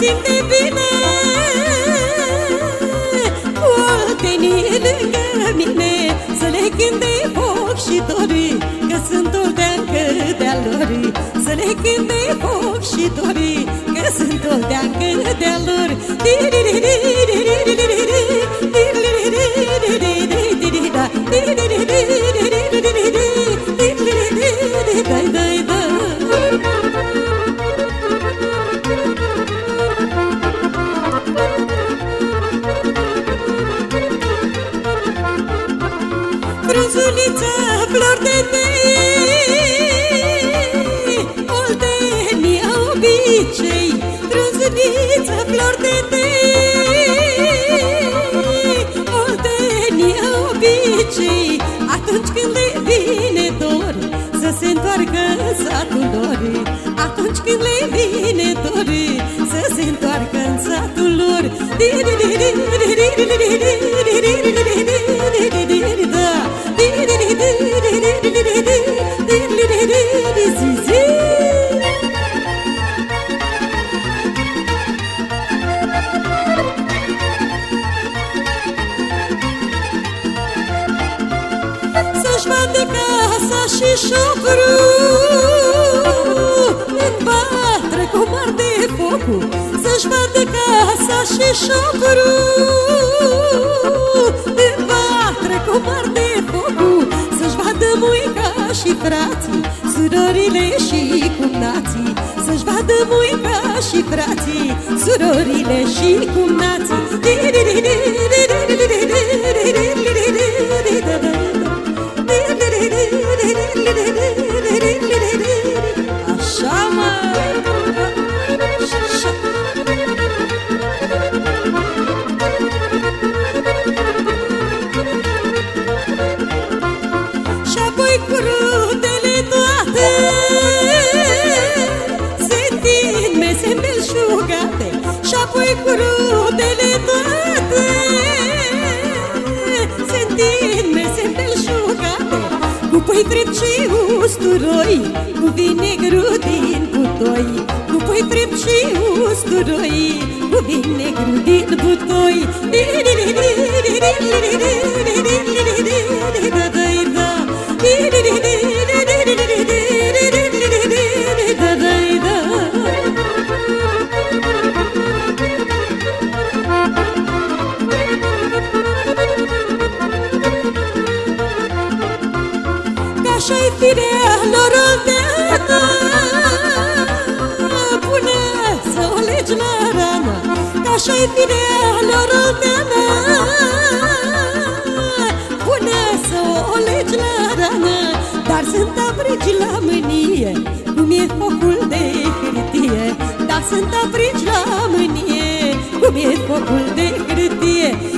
simte bine. Cu oltenii lângă mine Să le cânte foc și dori Că sunt olteancă de-a lor. Să le cânte foc și dori Că sunt olteancă de-a lor Frunzuliță, flor de tei Oltenia obicei Frunzuliță, flor de tei Oltenia obicei Atunci când le vine dor Să se întoarcă în satul lor Atunci când le vine dor Să se întoarcă în satul lor. Să-și vadă casa și șofru În batră cum arde focul Să-și vadă casa și șofru În batră cum arde focul Să-și vadă muica și frații Surorile și cumnații. Să-și vadă muica și frații Surorile și cumnații dili Cu pui fript și usturoi Cu vinegru din butoi Cu pui fript și usturoi Cu vinegru din butoi Ca sunt abrici la mânie Cum e focul de hârtie Da, sunt abrici la mânie Cum e focul de hârtie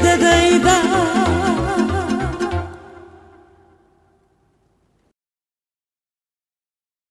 da da da da